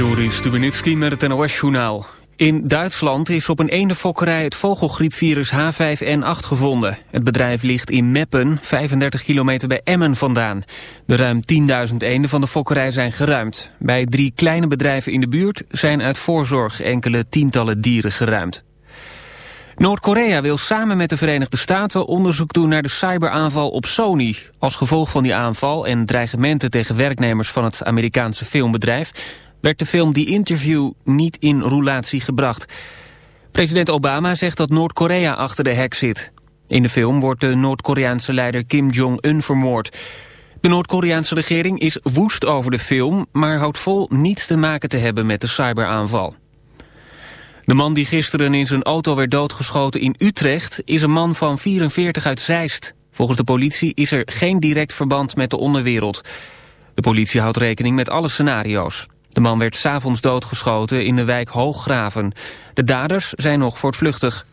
Joris Stubenitski met het NOS-journaal. In Duitsland is op een eendenfokkerij het vogelgriepvirus H5N8 gevonden. Het bedrijf ligt in Meppen, 35 kilometer bij Emmen vandaan. De ruim 10.000 eenden van de fokkerij zijn geruimd. Bij drie kleine bedrijven in de buurt zijn uit voorzorg enkele tientallen dieren geruimd. Noord-Korea wil samen met de Verenigde Staten onderzoek doen naar de cyberaanval op Sony. Als gevolg van die aanval en dreigementen tegen werknemers van het Amerikaanse filmbedrijf werd de film The Interview niet in roulatie gebracht. President Obama zegt dat Noord-Korea achter de hek zit. In de film wordt de Noord-Koreaanse leider Kim Jong-un vermoord. De Noord-Koreaanse regering is woest over de film... maar houdt vol niets te maken te hebben met de cyberaanval. De man die gisteren in zijn auto werd doodgeschoten in Utrecht... is een man van 44 uit Zeist. Volgens de politie is er geen direct verband met de onderwereld. De politie houdt rekening met alle scenario's. De man werd s'avonds doodgeschoten in de wijk Hooggraven. De daders zijn nog voortvluchtig.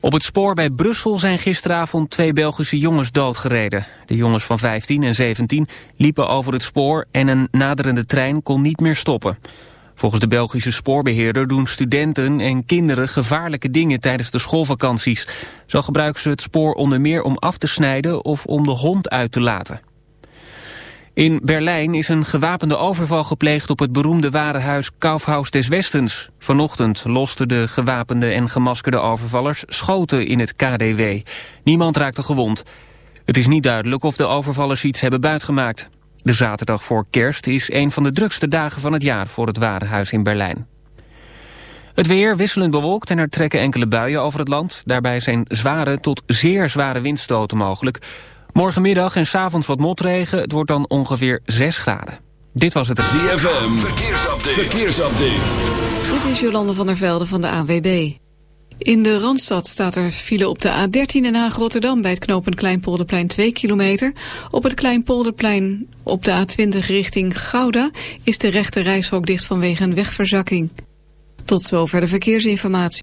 Op het spoor bij Brussel zijn gisteravond twee Belgische jongens doodgereden. De jongens van 15 en 17 liepen over het spoor en een naderende trein kon niet meer stoppen. Volgens de Belgische spoorbeheerder doen studenten en kinderen gevaarlijke dingen tijdens de schoolvakanties. Zo gebruiken ze het spoor onder meer om af te snijden of om de hond uit te laten. In Berlijn is een gewapende overval gepleegd op het beroemde warenhuis Kaufhaus des Westens. Vanochtend losten de gewapende en gemaskerde overvallers schoten in het KDW. Niemand raakte gewond. Het is niet duidelijk of de overvallers iets hebben buitgemaakt. De zaterdag voor kerst is een van de drukste dagen van het jaar voor het warenhuis in Berlijn. Het weer wisselend bewolkt en er trekken enkele buien over het land. Daarbij zijn zware tot zeer zware windstoten mogelijk. Morgenmiddag en s'avonds wat motregen. Het wordt dan ongeveer 6 graden. Dit was het... ZFM, verkeersupdate. verkeersupdate. Dit is Jolande van der Velde van de ANWB. In de Randstad staat er file op de A13 Den Haag-Rotterdam... bij het knooppunt Kleinpolderplein 2 kilometer. Op het Kleinpolderplein op de A20 richting Gouda... is de rechte reishok dicht vanwege een wegverzakking. Tot zover de verkeersinformatie.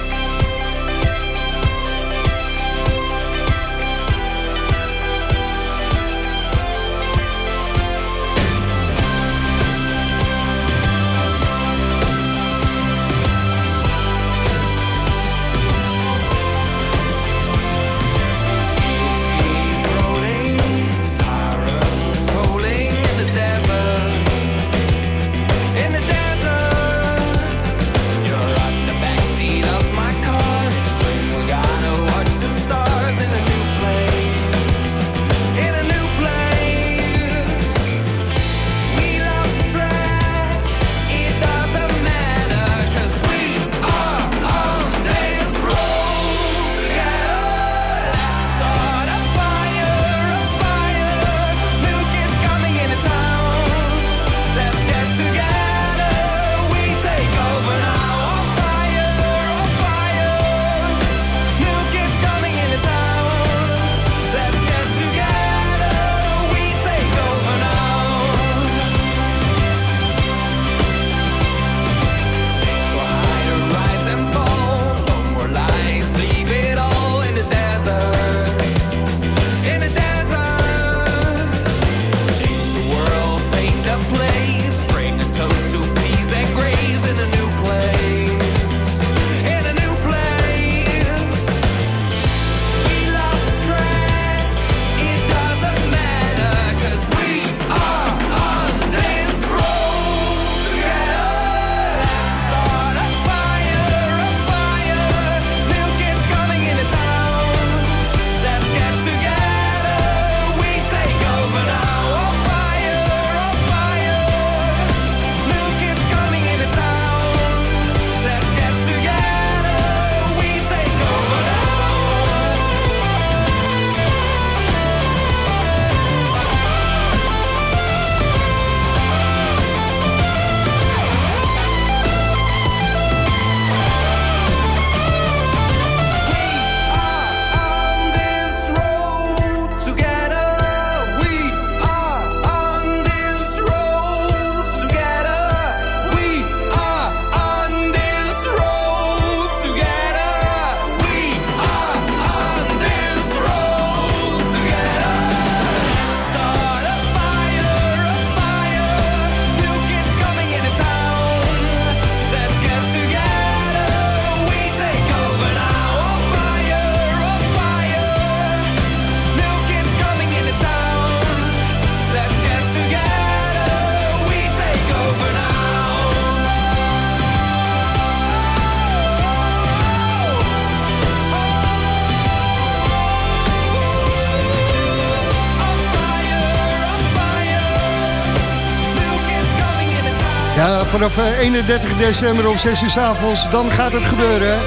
Vanaf 31 eh, december om 6 uur s avonds, dan gaat het gebeuren.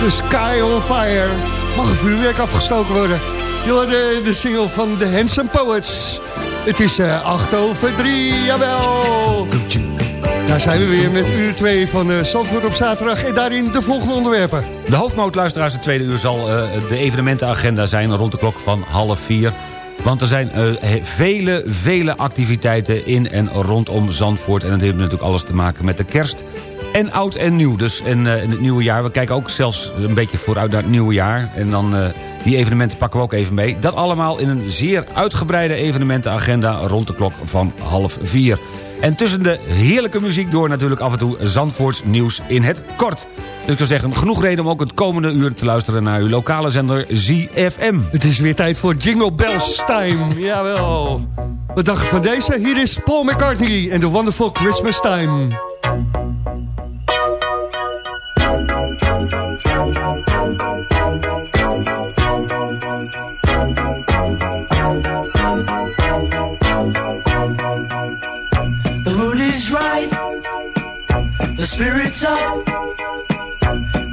The Sky on Fire. Mag een vuurwerk afgestoken worden. Je de, de single van The Handsome Poets. Het is uh, eh, 8 over 3, jawel. Daar zijn we weer met uur 2 van uh, op zaterdag. En daarin de volgende onderwerpen. De hoofdmoot, luisteraars, de tweede uur zal de evenementenagenda zijn... rond de klok van half 4. Want er zijn uh, vele, vele activiteiten in en rondom Zandvoort. En dat heeft natuurlijk alles te maken met de kerst en oud en nieuw. Dus in, uh, in het nieuwe jaar, we kijken ook zelfs een beetje vooruit naar het nieuwe jaar. En dan uh, die evenementen pakken we ook even mee. Dat allemaal in een zeer uitgebreide evenementenagenda rond de klok van half vier. En tussen de heerlijke muziek door natuurlijk af en toe Zandvoorts nieuws in het kort. Dus ik zou zeggen, genoeg reden om ook het komende uur te luisteren naar uw lokale zender ZFM. Het is weer tijd voor Jingle Bells Time. Jawel. Wat dacht je van deze? Hier is Paul McCartney en The Wonderful Christmas Time. The mood is right. The spirit's up.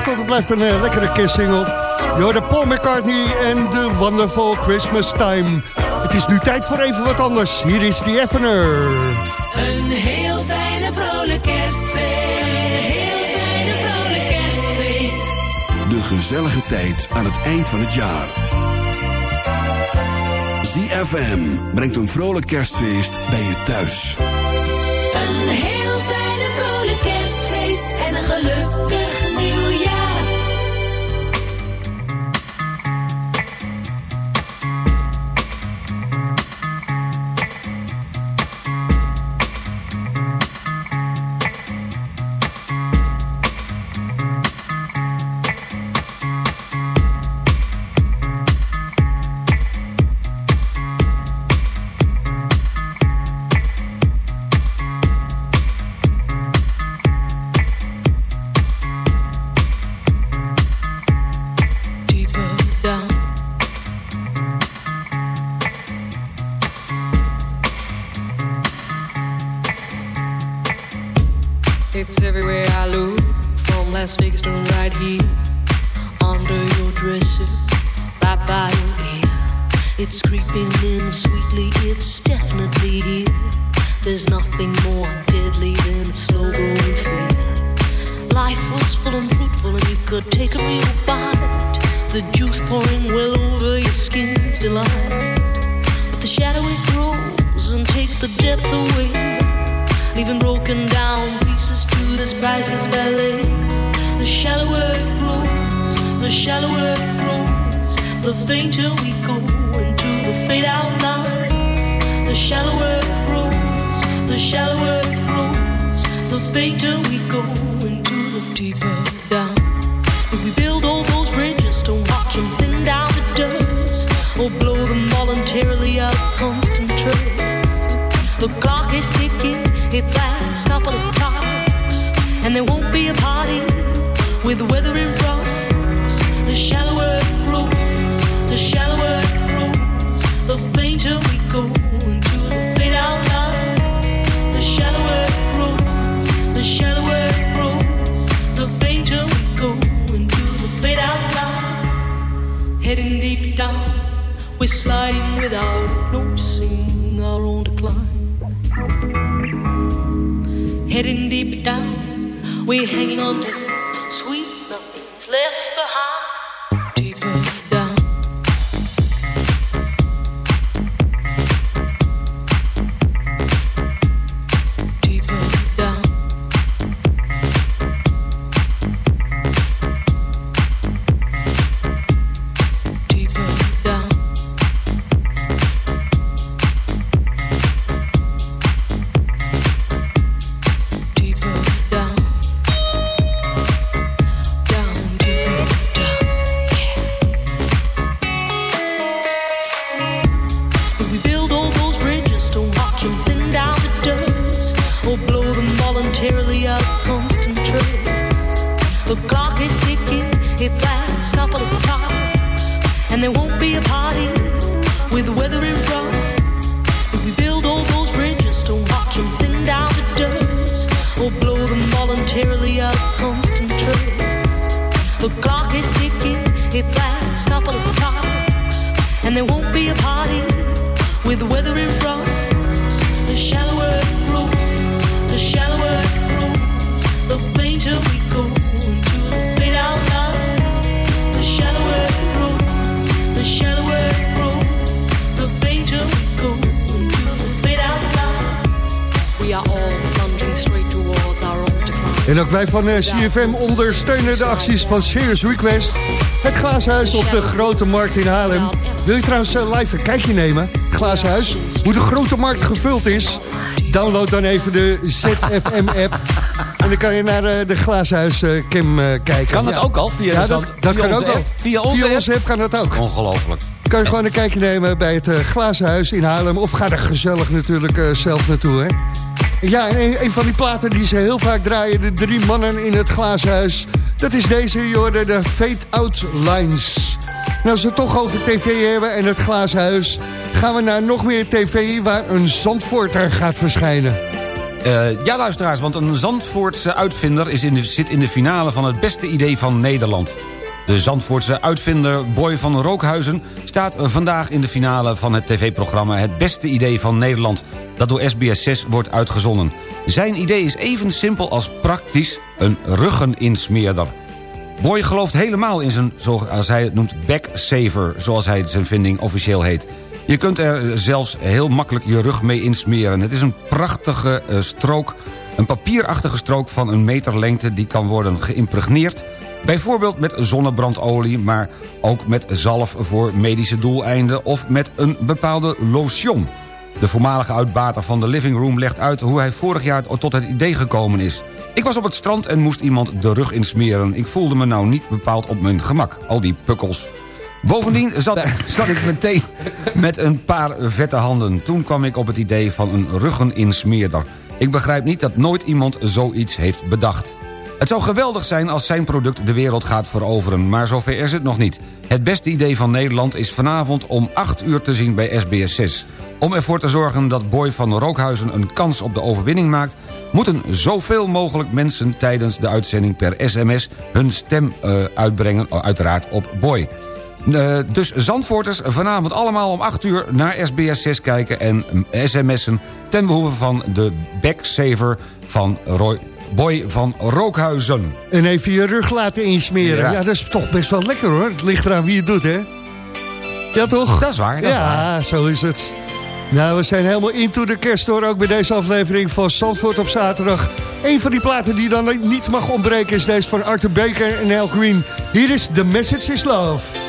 terecht, want het blijft een uh, lekkere kerstsingle. Jorden Paul McCartney en The Wonderful Christmas Time. Het is nu tijd voor even wat anders. Hier is The Evener. Een heel fijne vrolijk kerstfeest. Een heel fijne vrolijk kerstfeest. De gezellige tijd aan het eind van het jaar. ZFM brengt een vrolijk kerstfeest bij je thuis. Hanging on to wij van eh, CFM ondersteunen de acties van Serious Request. Het Glazenhuis op de Grote Markt in Haarlem. Wil je trouwens eh, live een kijkje nemen? Glazenhuis, hoe de Grote Markt gevuld is. Download dan even de ZFM-app. En dan kan je naar eh, de Glazenhuis Kim kijken. Kan dat ook al? Via ja, de dat, via kan ook al. app? Via onze app? kan dat ook. Ongelooflijk. Kan je gewoon een kijkje nemen bij het eh, Glazen Huis in Haarlem. Of ga er gezellig natuurlijk zelf naartoe, hè. Ja, en een, van die platen die ze heel vaak draaien... de drie mannen in het Glazen Huis... dat is deze, Jorde, de Fade Out Lines. En als we het toch over tv hebben en het Glazen Huis... gaan we naar nog meer tv waar een Zandvoorter gaat verschijnen. Eh, ja, luisteraars, want een Zandvoortse uitvinder is in de, zit in de finale van het beste idee van Nederland. De Zandvoortse uitvinder Boy van Rookhuizen staat vandaag in de finale van het tv-programma Het Beste Idee van Nederland, dat door SBS 6 wordt uitgezonden. Zijn idee is even simpel als praktisch, een ruggeninsmeerder. Boy gelooft helemaal in zijn, zoals hij het noemt, backsaver, zoals hij zijn vinding officieel heet. Je kunt er zelfs heel makkelijk je rug mee insmeren. Het is een prachtige eh, strook, een papierachtige strook van een meter lengte... die kan worden geïmpregneerd, bijvoorbeeld met zonnebrandolie... maar ook met zalf voor medische doeleinden of met een bepaalde lotion. De voormalige uitbater van de Living Room legt uit hoe hij vorig jaar tot het idee gekomen is. Ik was op het strand en moest iemand de rug insmeren. Ik voelde me nou niet bepaald op mijn gemak, al die pukkels. Bovendien zat, zat ik meteen met een paar vette handen. Toen kwam ik op het idee van een ruggeninsmeerder. Ik begrijp niet dat nooit iemand zoiets heeft bedacht. Het zou geweldig zijn als zijn product de wereld gaat veroveren... maar zover is het nog niet. Het beste idee van Nederland is vanavond om 8 uur te zien bij SBS 6. Om ervoor te zorgen dat Boy van Rookhuizen een kans op de overwinning maakt... moeten zoveel mogelijk mensen tijdens de uitzending per sms... hun stem uh, uitbrengen, uh, uiteraard op Boy. Uh, dus Zandvoorters vanavond allemaal om 8 uur naar SBS 6 kijken... en sms'en ten behoeve van de backsaver van Roy Boy van Rookhuizen. En even je rug laten insmeren. Ja. ja, dat is toch best wel lekker hoor. Het ligt eraan wie het doet, hè? Ja, toch? Dat is waar, dat ja, is waar. zo is het. Nou, we zijn helemaal into de kerst door. Ook bij deze aflevering van Zandvoort op zaterdag. Een van die platen die dan niet mag ontbreken... is deze van Arthur Baker en Al Green. Hier is The Message is Love.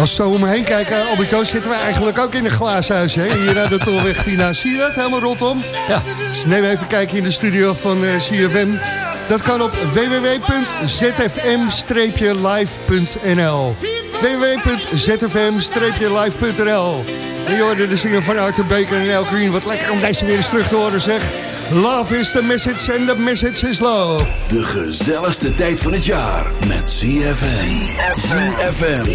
Als we zo om me heen kijken, Albert-Jan, zitten we eigenlijk ook in een glaashuis. Hè? Hier aan de Tolweg Tina. Zie je dat? Helemaal rondom. Ja. Dus neem even kijken in de studio van eh CFM. Dat kan op www.zfm-live.nl www.zfm-live.nl En je hoorde de zinger van Arthur Baker en Al Green. Wat lekker om deze weer eens terug te horen, zeg. Love is the message and the message is love. De gezelligste tijd van het jaar met ZFM. ZFM.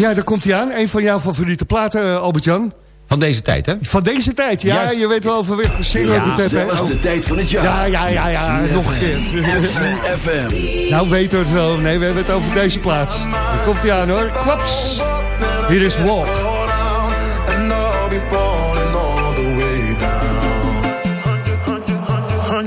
Ja, daar komt hij aan. Een van jouw favoriete platen, eh, Albert-Jan. Van deze tijd, hè? Van deze tijd, ja. Juist. Je weet wel over welke single Ja, ik het heb, hè? gezelligste tijd van het jaar. Ja, ja, ja, ja. Nog een keer. ZFM. Nou weten we het wel. Nee, we hebben het over deze plaats. Daar komt hij aan, hoor. Klaps. Hier is Walk. And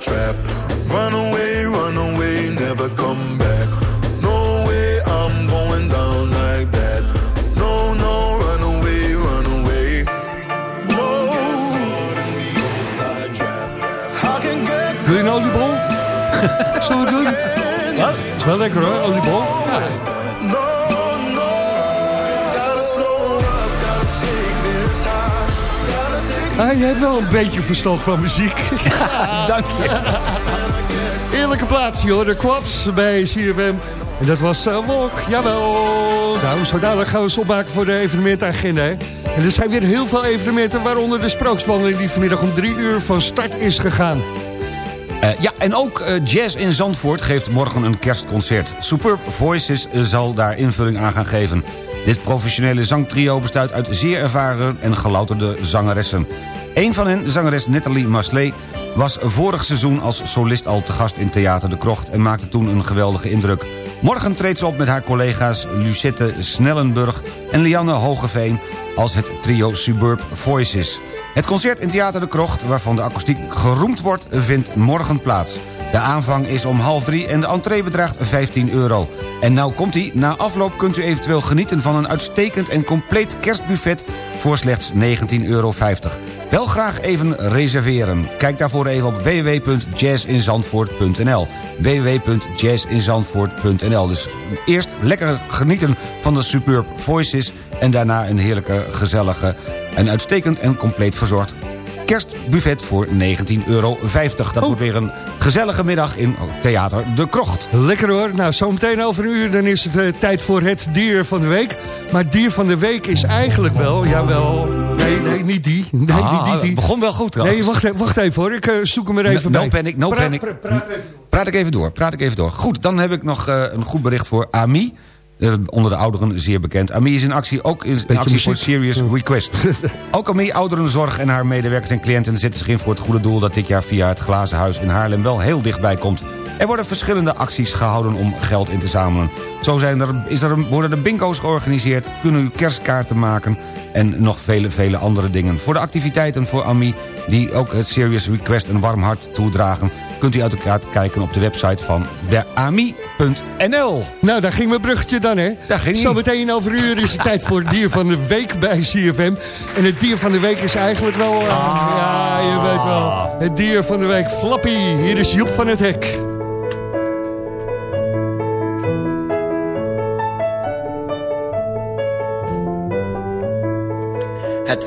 Trap. Run away, run away, never come back. No way, I'm going down like that. No, no, run away, run away. No. I can get Doe je een oliebol? Zullen we doen? Wat? is wel lekker hoor, oliebol. Ja. Ah, je hebt wel een beetje verstand van muziek. Dank je. Eerlijke plaats, joh. De Quaps bij CFM. En dat was uh, Walk, jawel. Nou, zo dadelijk gaan we eens opmaken voor de evenementagenda. Hè. En er zijn weer heel veel evenementen, waaronder de sprookswandeling... die vanmiddag om drie uur van start is gegaan. Eh, ja, en ook eh, Jazz in Zandvoort geeft morgen een kerstconcert. Superb Voices eh, zal daar invulling aan gaan geven. Dit professionele zangtrio bestaat uit zeer ervaren en gelouterde zangeressen. Een van hen, zangeres Nathalie Masley, was vorig seizoen als solist al te gast in Theater de Krocht... en maakte toen een geweldige indruk. Morgen treedt ze op met haar collega's Lucette Snellenburg en Lianne Hogeveen... als het trio Suburb Voices. Het concert in Theater de Krocht, waarvan de akoestiek geroemd wordt... vindt morgen plaats. De aanvang is om half drie en de entree bedraagt 15 euro. En nou komt ie, na afloop kunt u eventueel genieten van een uitstekend en compleet kerstbuffet voor slechts 19,50 euro. Wel graag even reserveren. Kijk daarvoor even op www.jazzinzandvoort.nl www.jazzinzandvoort.nl Dus eerst lekker genieten van de Superb Voices... en daarna een heerlijke, gezellige en uitstekend en compleet verzorgd kerstbuffet voor 19,50 euro. Dat wordt weer een gezellige middag in Theater De Krocht. Lekker hoor. Nou, zometeen over een uur dan is het eh, tijd voor het dier van de week. Maar dier van de week is eigenlijk wel, jawel... Nee, nee, niet die. Nee, Ah, niet die, die. begon wel goed trouwens. Nee, wacht, even- wacht even hoor. Ik eh, zoek hem er even no, bij. no panic, no panic. pra- praat even. Praat ik even door, praat ik even door. Goed, dan heb ik nog eh, een goed bericht voor Ami. Eh, onder de ouderen zeer bekend. Ami is in actie, ook in, in actie voor Serious Request. ook Ami Ouderenzorg en haar medewerkers en cliënten zetten zich in voor het goede doel... dat dit jaar via het Glazen Huis in Haarlem wel heel dichtbij komt. Er worden verschillende acties gehouden om geld in te zamelen. Zo zijn er, is er, worden er bingo's georganiseerd, kunnen u kerstkaarten maken... en nog vele, vele andere dingen. Voor de activiteiten voor AMI, die ook het Serious Request een warm hart toedragen... kunt u uiteraard kijken op de website van deami.nl. Nou, daar ging mijn bruggetje dan, hè? Daar ging. Zometeen over uur is het tijd voor het dier van de week bij CFM. En het dier van de week is eigenlijk wel... eh, Ja, je weet wel. Het dier van de week, Flappy. Hier is Joep van het Hek.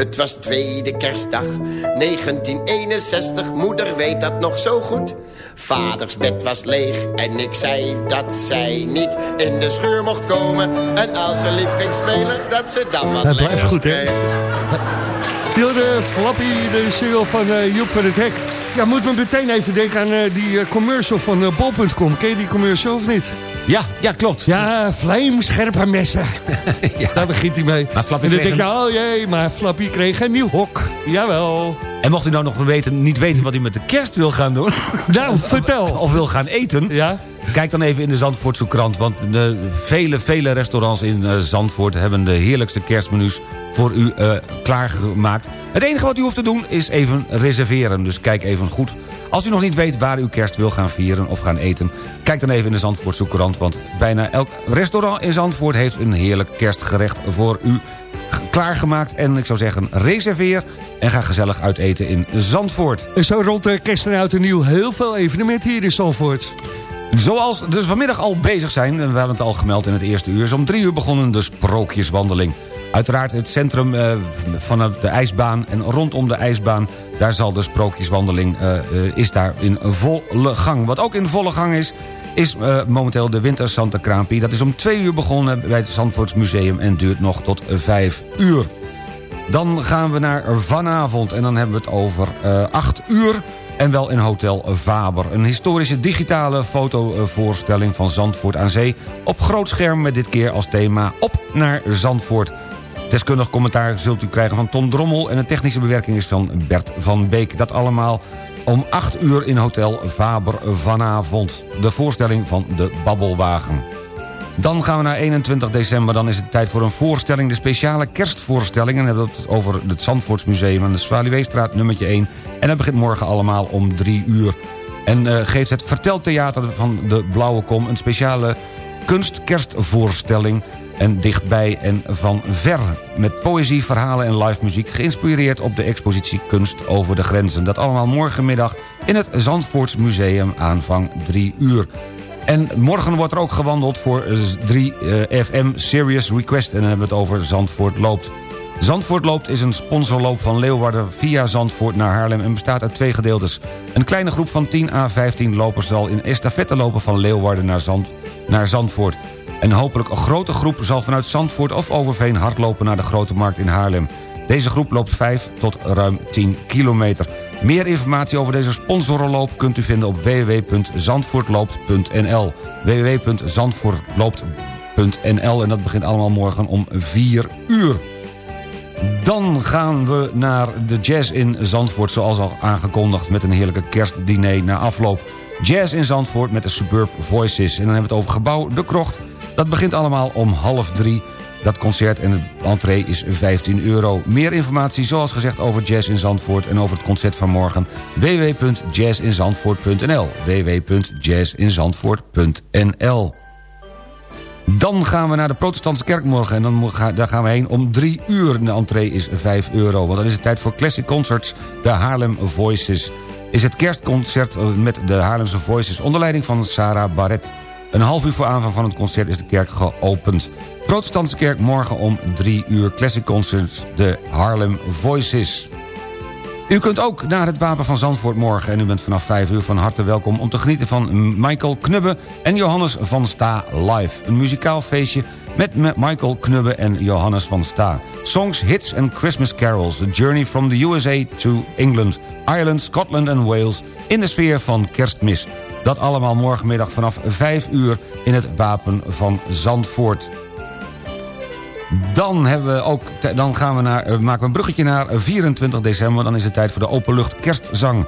Het was tweede kerstdag, 1961, moeder weet dat nog zo goed. Vaders bed was leeg en ik zei dat zij niet in de scheur mocht komen. En als ze lief ging spelen, dat ze dan wat Het blijft goed, hè? Hilde Flappy, de single van eh, Joep van het Hek. Ja, moet me meteen even denken aan eh, die eh, commercial van bol.com. Ken je die commercial of niet? Ja, ja, klopt. Ja, vlijmscherpe messen. Daar begint hij mee. Maar Flappy en dan denk je, oh jee, maar Flappy kreeg een nieuw hok. Jawel. En mocht u nou nog weten, niet weten wat u met de kerst wil gaan doen... Nou, vertel. Of wil gaan eten... Ja? Kijk dan even in de Zandvoortse krant. Want de vele, vele restaurants in eh, Zandvoort... hebben de heerlijkste kerstmenu's voor u eh, klaargemaakt. Het enige wat u hoeft te doen is even reserveren. Dus kijk even goed. Als u nog niet weet waar u kerst wil gaan vieren of gaan eten... kijk dan even in de Zandvoortse krant. Want bijna elk restaurant in Zandvoort... heeft een heerlijk kerstgerecht voor u klaargemaakt. En ik zou zeggen, reserveer en ga gezellig uiteten in Zandvoort. En zo rond de kerst en oud en nieuw heel veel evenementen hier in Zandvoort. Zoals dus vanmiddag al bezig zijn, en we hadden het al gemeld in het eerste uur... is om drie uur begonnen de sprookjeswandeling. Uiteraard het centrum eh, vanaf de ijsbaan en rondom de ijsbaan... daar zal de sprookjeswandeling, eh, eh, is daar in volle gang. Wat ook in volle gang is, is momenteel de Winter Santa Krampie. Dat is om twee uur begonnen bij het Zandvoorts Museum en duurt nog tot vijf uur. Dan gaan we naar vanavond en dan hebben we het over 8 uur... en wel in Hotel Faber. Een historische digitale fotovoorstelling van Zandvoort aan Zee... op groot scherm met dit keer als thema Op naar Zandvoort. Deskundig commentaar zult u krijgen van Ton Drommel... en de technische bewerking is van Bert van Beek. Dat allemaal om 8 uur in Hotel Faber vanavond. De voorstelling van de Babbelwagen. Dan gaan we naar 21 december. Dan is het tijd voor een voorstelling. De speciale kerstvoorstelling. En hebben we het over het Zandvoortsmuseum aan de Zwaluweestraat nummertje 1. En dat begint morgen allemaal om 3 uur. En uh, geeft het Verteltheater van de Blauwe Kom... een speciale kunstkerstvoorstelling en dichtbij en van ver. Met poëzie, verhalen en live muziek... geïnspireerd op de expositie Kunst over de Grenzen. Dat allemaal morgenmiddag in het Zandvoorts Museum aanvang 3 uur. En morgen wordt er ook gewandeld voor 3 uh, FM Serious Request. En dan hebben we het over Zandvoort Loopt. Zandvoort is een sponsorloop van Leeuwarden via Zandvoort naar Haarlem... en bestaat uit twee gedeeltes. Een kleine groep van 10 à 15 lopers zal in estafette lopen van Leeuwarden naar, Zand, naar Zandvoort. En hopelijk een grote groep zal vanuit Zandvoort of Overveen hardlopen naar de Grote Markt in Haarlem. Deze groep loopt 5 tot ruim 10 kilometer. Meer informatie over deze sponsorenloop kunt u vinden op www.zandvoortloopt.nl www.zandvoortloopt.nl En dat begint allemaal morgen om 4 uur. Dan gaan we naar de jazz in Zandvoort, zoals al aangekondigd... met een heerlijke kerstdiner na afloop. Jazz in Zandvoort met de Suburb Voices. En dan hebben we het over gebouw De Krocht. Dat begint allemaal om half drie. Dat concert en het entree is 15 euro. Meer informatie zoals gezegd over Jazz in Zandvoort... en over het concert van morgen www.jazzinzandvoort.nl www.jazzinzandvoort.nl dan gaan we naar de protestantse kerk morgen. En dan daar gaan we heen om drie uur. De entree is 5 euro. Want dan is het tijd voor Classic Concerts, de Haarlem Voices. Is het kerstconcert met de Haarlemse Voices... onder leiding van Sarah Barrett. Een half uur voor aanvang van het concert is de kerk geopend. Protestantse kerk morgen om drie uur. Classic Concerts, de Harlem Voices. U kunt ook naar het Wapen van Zandvoort morgen... en u bent vanaf 5 uur van harte welkom om te genieten van Michael Knubbe... en Johannes van Sta live. Een muzikaal feestje met Michael Knubbe en Johannes van Sta. Songs, hits en Christmas carols. A journey from the USA to England, Ireland, Scotland en Wales... in de sfeer van kerstmis. Dat allemaal morgenmiddag vanaf 5 uur in het Wapen van Zandvoort. Dan, hebben we ook, dan gaan we naar, maken we een bruggetje naar 24 december. Dan is het tijd voor de openlucht kerstzang.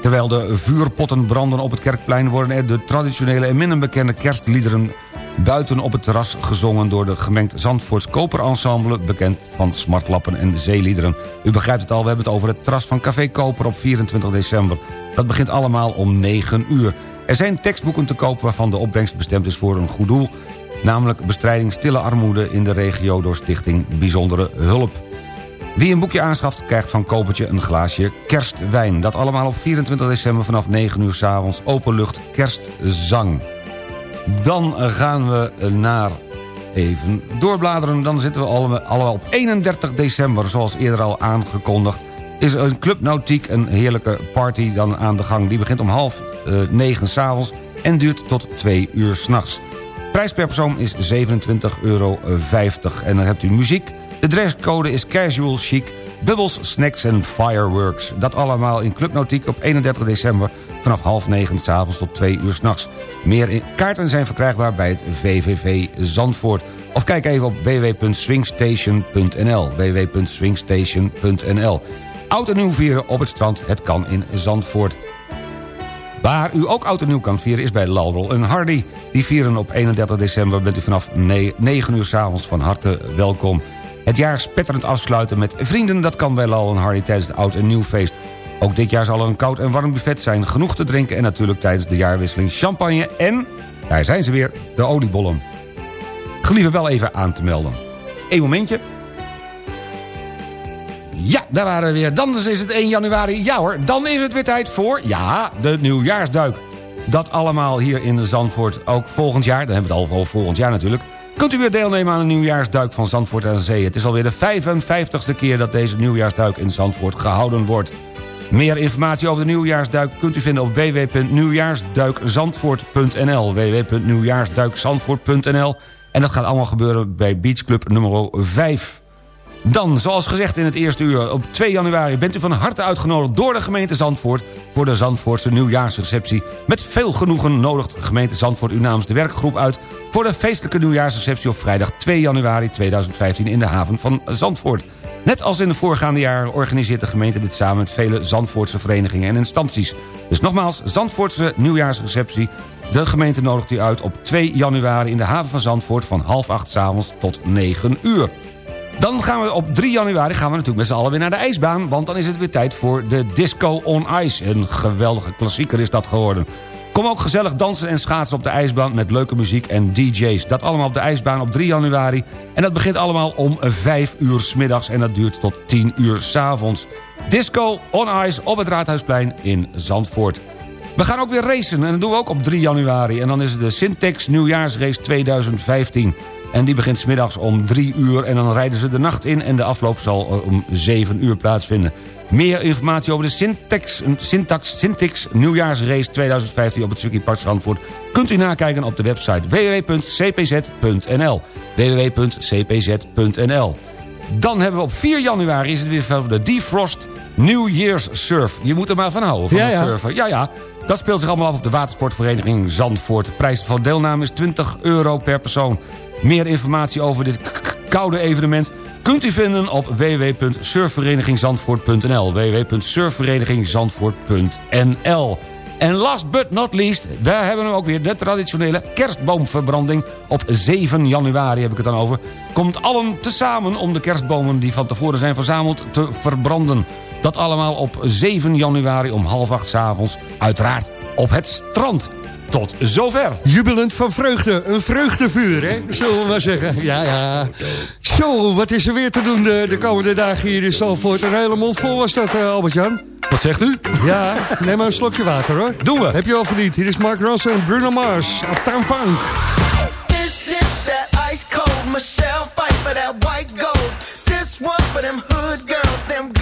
Terwijl de vuurpotten branden op het kerkplein... worden er de traditionele en minder bekende kerstliederen... buiten op het terras gezongen door de gemengd Zandvoorts Koperensemble... bekend van smartlappen en zeeliederen. U begrijpt het al, we hebben het over het terras van Café Koper op 24 december. Dat begint allemaal om 9 uur. Er zijn tekstboeken te koop waarvan de opbrengst bestemd is voor een goed doel... namelijk bestrijding stille armoede in de regio door stichting Bijzondere Hulp. Wie een boekje aanschaft krijgt van Kopertje een glaasje kerstwijn. Dat allemaal op 24 december vanaf 9 uur s'avonds openlucht kerstzang. Dan gaan we naar even doorbladeren. Dan zitten we allemaal op 31 december, zoals eerder al aangekondigd is een Club Nautiek een heerlijke party dan aan de gang. Die begint om half uh, negen s'avonds en duurt tot twee uur s'nachts. Prijs per persoon is 27,50 euro. En dan hebt u muziek. De dresscode is casual chic, bubbels, snacks en fireworks. Dat allemaal in Club Nautiek op 31 december vanaf half negen s'avonds tot twee uur s'nachts. Meer kaarten zijn verkrijgbaar bij het VVV Zandvoort. Of kijk even op www.swingstation.nl www.swingstation.nl Oud en nieuw vieren op het strand, het kan in Zandvoort. Waar u ook oud en nieuw kan vieren is bij Laurel en Hardy. Die vieren op 31 december bent u vanaf 9 uur s'avonds van harte welkom. Het jaar spetterend afsluiten met vrienden... dat kan bij Laurel en Hardy tijdens het oud en nieuw feest. Ook dit jaar zal er een koud en warm buffet zijn. Genoeg te drinken en natuurlijk tijdens de jaarwisseling champagne... en, daar zijn ze weer, de oliebollen. Gelieve wel even aan te melden. Eén momentje. Ja, daar waren we weer. Dan is het 1 januari. Ja hoor, dan is het weer tijd voor, ja, de nieuwjaarsduik. Dat allemaal hier in Zandvoort. Ook volgend jaar, dan hebben we het al over volgend jaar natuurlijk... kunt u weer deelnemen aan een nieuwjaarsduik van Zandvoort aan Zee. Het is alweer de 55ste keer dat deze nieuwjaarsduik in Zandvoort gehouden wordt. Meer informatie over de nieuwjaarsduik kunt u vinden op www.nieuwjaarsduikzandvoort.nl www.nieuwjaarsduikzandvoort.nl En dat gaat allemaal gebeuren bij Beach Club nummer 5. Dan, zoals gezegd in het eerste uur, op 2 januari... bent u van harte uitgenodigd door de gemeente Zandvoort... voor de Zandvoortse nieuwjaarsreceptie. Met veel genoegen nodigt de gemeente Zandvoort u namens de werkgroep uit... voor de feestelijke nieuwjaarsreceptie op vrijdag 2 januari 2015... in de haven van Zandvoort. Net als in de voorgaande jaren organiseert de gemeente dit samen... met vele Zandvoortse verenigingen en instanties. Dus nogmaals, Zandvoortse nieuwjaarsreceptie... De gemeente nodigt u uit op 2 januari in de haven van Zandvoort... van half acht s'avonds tot 9 uur. Dan gaan we op 3 januari gaan we natuurlijk met z'n allen weer naar de ijsbaan... want dan is het weer tijd voor de Disco on Ice. Een geweldige klassieker is dat geworden. Kom ook gezellig dansen en schaatsen op de ijsbaan... met leuke muziek en DJ's. Dat allemaal op de ijsbaan op 3 januari. En dat begint allemaal om 5 uur middags en dat duurt tot 10 uur s avonds. Disco on Ice op het Raadhuisplein in Zandvoort. We gaan ook weer racen en dat doen we ook op 3 januari. En dan is het de Syntex Nieuwjaarsrace 2015. En die begint smiddags om 3 uur en dan rijden ze de nacht in... en de afloop zal om 7 uur plaatsvinden. Meer informatie over de Syntax, Syntax, Syntax Nieuwjaarsrace 2015 op het circuitpark Zandvoort... kunt u nakijken op de website www.cpz.nl www.cpz.nl Dan hebben we op 4 januari is het weer voor de Defrost New Year's Surf. Je moet er maar van houden, van Ja, het ja. surfen. Ja, ja. Dat speelt zich allemaal af op de watersportvereniging Zandvoort. De prijs van deelname is 20 euro per persoon. Meer informatie over dit koude evenement kunt u vinden op www.surfverenigingzandvoort.nl www.surfverenigingzandvoort.nl En last but not least, daar hebben we ook weer de traditionele kerstboomverbranding op 7 januari heb ik het dan over. Komt allen tezamen om de kerstbomen die van tevoren zijn verzameld te verbranden. Dat allemaal op 7 januari om half acht 's avonds, uiteraard op het strand. Tot zover. Jubelend van vreugde. Een vreugdevuur, hè? Zullen we maar zeggen. Ja, ja. Zo, wat is er weer te doen de, de komende dagen hier in Zalvoort? Een hele mond vol was dat, eh, Albert-Jan. Wat zegt u? Ja, neem maar een slokje water, hoor. Doen we. Heb je al verdiend. Hier is Mark Ronson en Bruno Mars. Uptown Funk. This is that ice cold Michelle fight for that white gold. This one for them hood girls, them girls,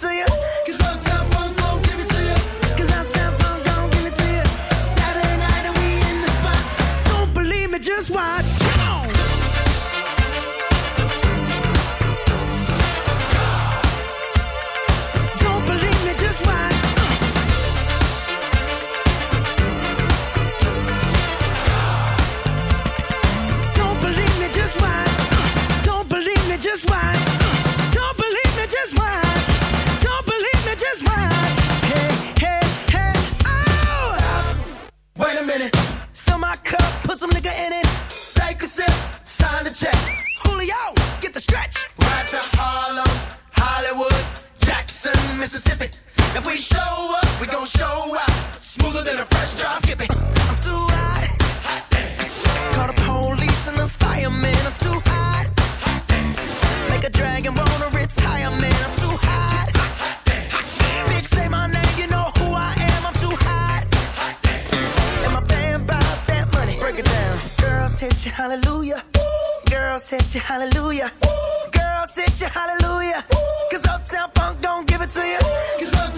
to you. Cause Julio, get the stretch. Right to Harlem, Hollywood, Jackson, Mississippi. If we show up, we gon' show out. Smoother than a fresh drop. Skip it. I'm too hot. hot Call the police and the fireman. I'm too hot. hot Make a dragon wanna retire, man. I'm too hot. Bitch, say my name, you know who I am. I'm too hot. And my band bought that money. Break it down. Girls hit you, hallelujah. Girls hit you, hallelujah. Girls hit you, hallelujah. Cause Uptown Funk don't give it to you. Cause Uptown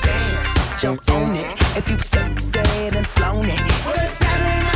don't own it. If you've sexed and flown it, what a Saturday night.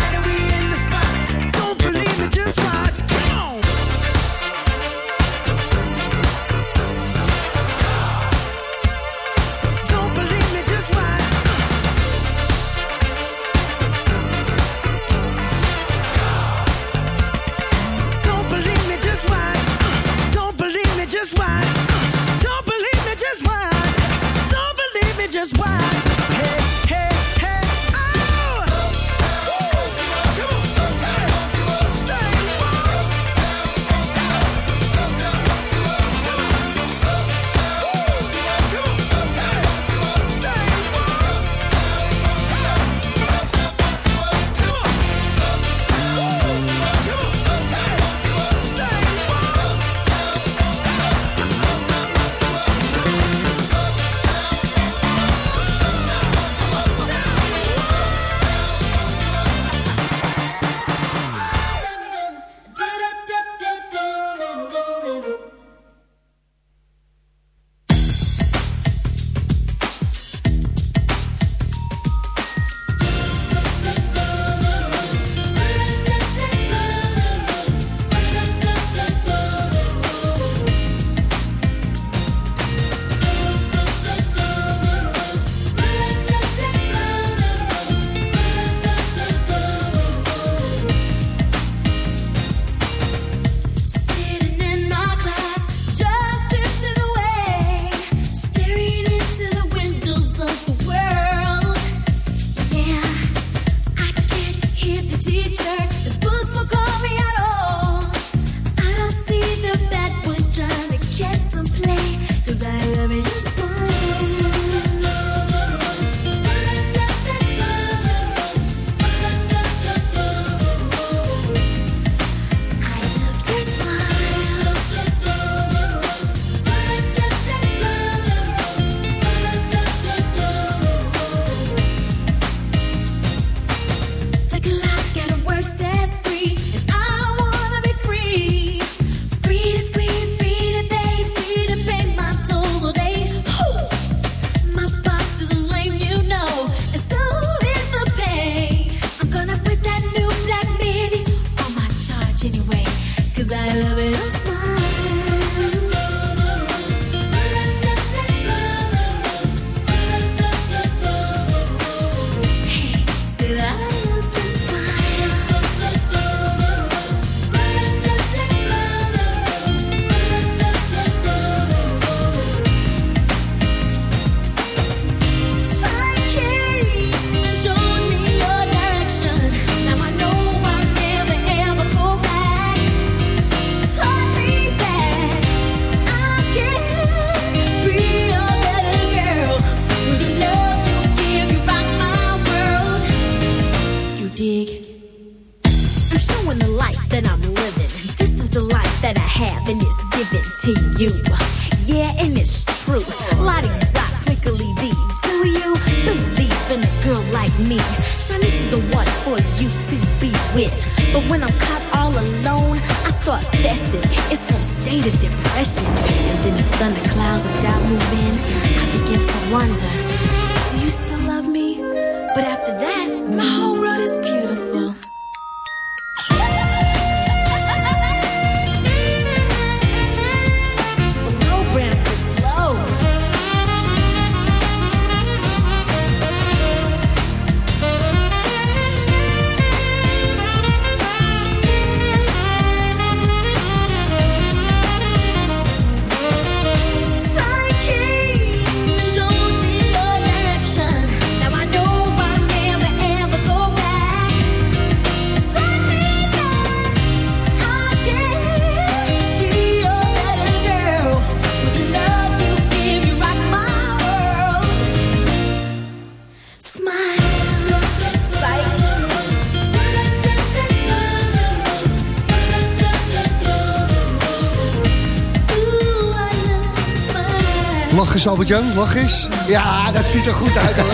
Eens, Albert-Jan, lach eens. Ja, dat ziet er goed uit, hoor.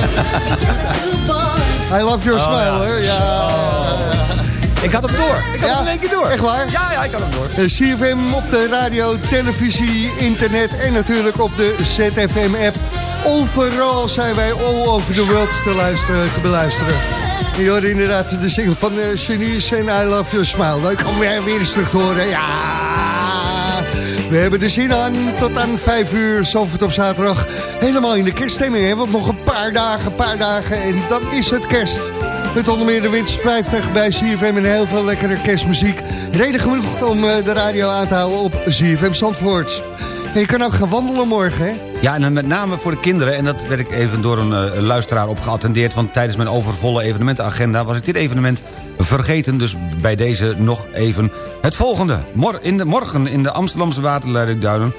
I love your Oh, smile, ja. hoor. Ja. Ik had hem door. Ik had Ja, hem in één keer door. Echt waar? Ja, ja, ik had hem door. Eh, CFM op de radio, televisie, internet en natuurlijk op de ZFM-app. Overal zijn wij all over the world te, luisteren, te beluisteren. Je hoorde inderdaad de single van uh, Janice en I Love Your Smile. Leuk om weer, weer eens terug te horen. Ja, we hebben de zin aan tot aan 5 uur, Zalvoort op zaterdag. Helemaal in de kerststemming, hè? want nog een paar dagen, een paar dagen en dan is het kerst. Met onder meer de winst 50 bij CFM en heel veel lekkere kerstmuziek. Reden genoeg om eh, de radio aan te houden op CFM Zandvoort. En je kan ook gaan wandelen morgen, hè? Ja, en met name voor de kinderen. En dat werd ik even door een eh, luisteraar op geattendeerd. Want tijdens mijn overvolle evenementenagenda was ik dit evenement vergeten. Dus bij deze nog even het volgende. In de, morgen in de Amsterdamse waterleidingduinen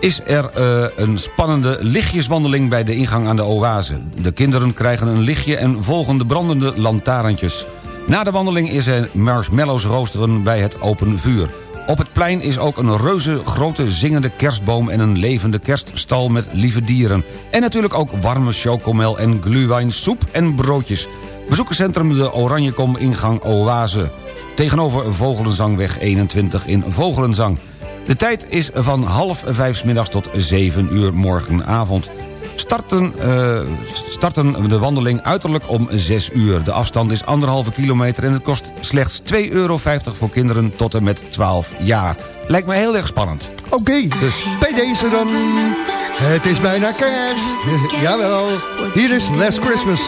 is er eh, een spannende lichtjeswandeling bij de ingang aan de oase. De kinderen krijgen een lichtje en volgen de brandende lantaarntjes. Na de wandeling is er marshmallows roosteren bij het open vuur. Op het plein is ook een reuze grote zingende kerstboom... en een levende kerststal met lieve dieren. En natuurlijk ook warme chocomel en glühwein, soep en broodjes. Bezoekerscentrum de Oranjekom ingang Oase. Tegenover Vogelenzangweg 21 in Vogelenzang. De tijd is van half vijf middags tot zeven uur morgenavond. Starten, eh, starten de wandeling uiterlijk om 6 uur. De afstand is anderhalve kilometer en het kost slechts 2,50 euro voor kinderen tot en met 12 jaar. Lijkt me heel erg spannend. Oké, dus bij deze dan... Het is bijna kerst. Jawel, hier is Last Christmas.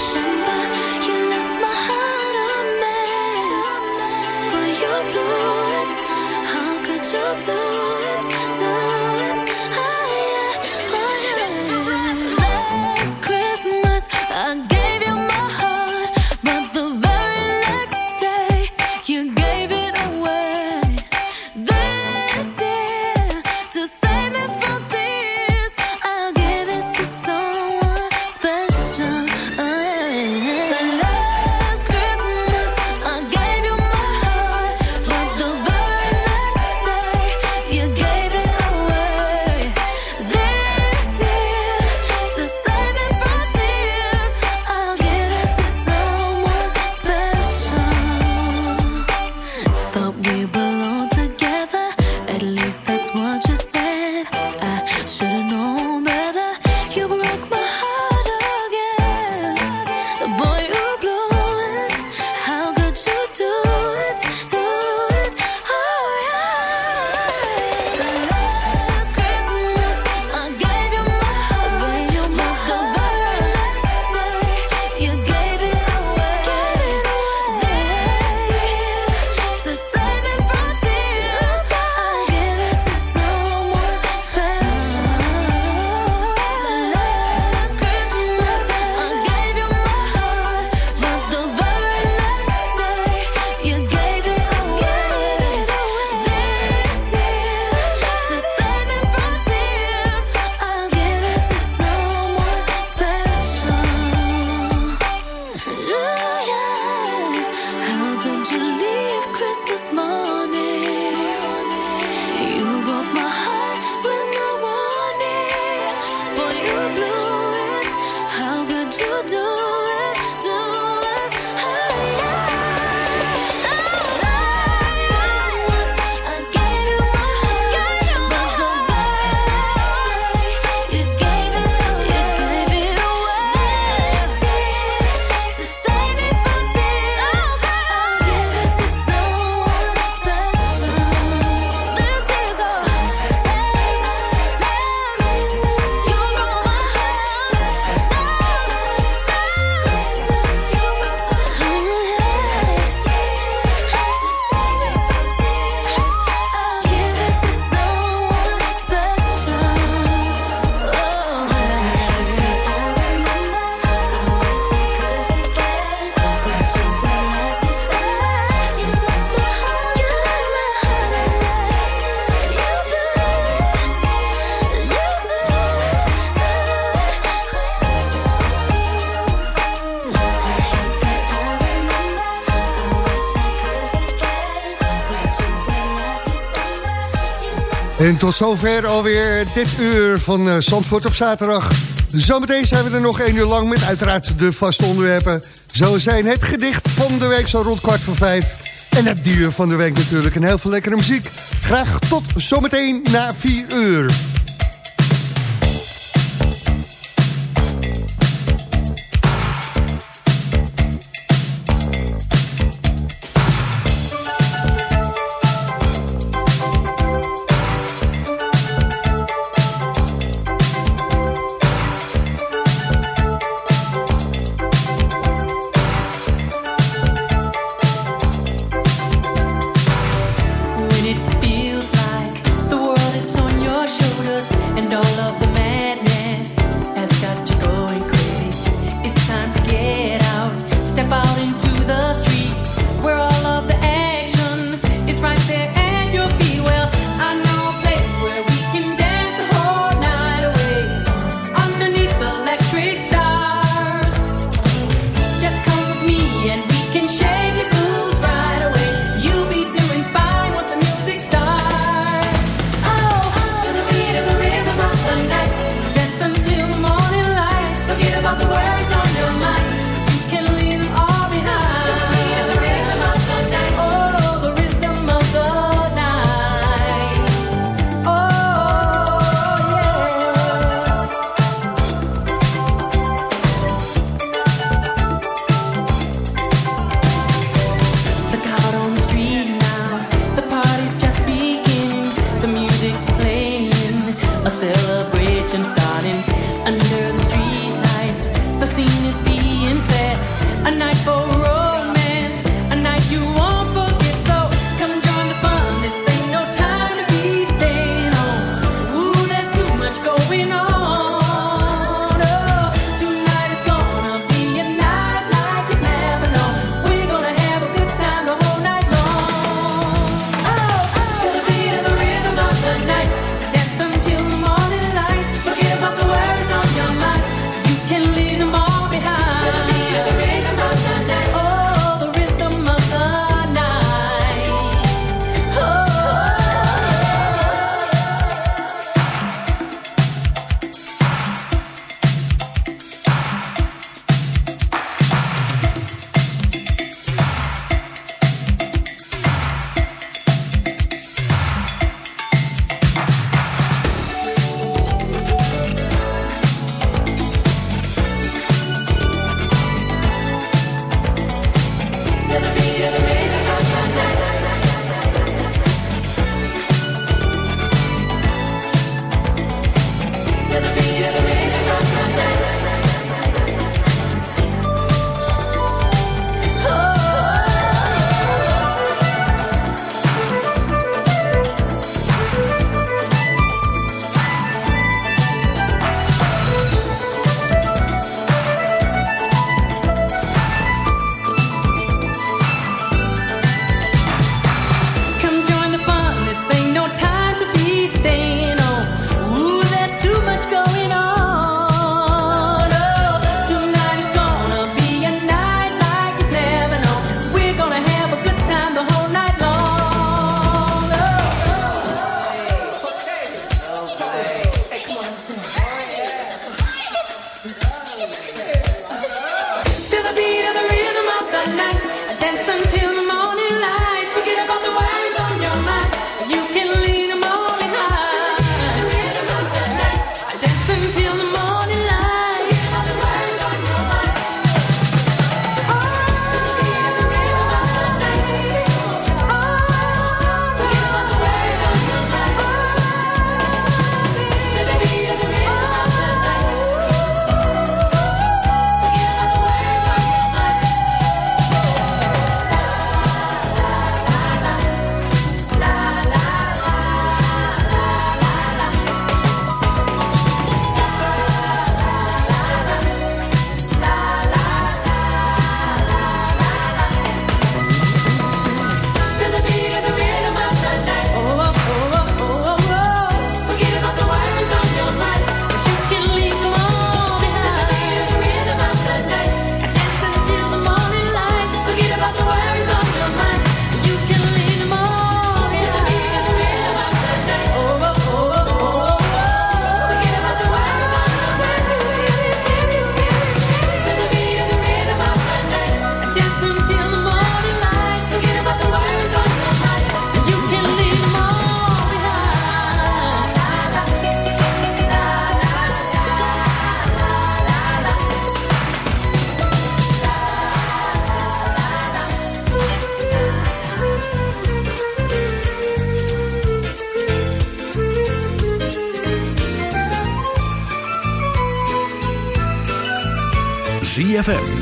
Tot zover alweer dit uur van eh, Zandvoort op zaterdag. Zometeen zijn we er nog één uur lang met uiteraard de vaste onderwerpen. Zo zijn het gedicht van de week zo rond kwart voor vijf. En het dier van de week natuurlijk en heel veel lekkere muziek. Graag tot zometeen na vier uur.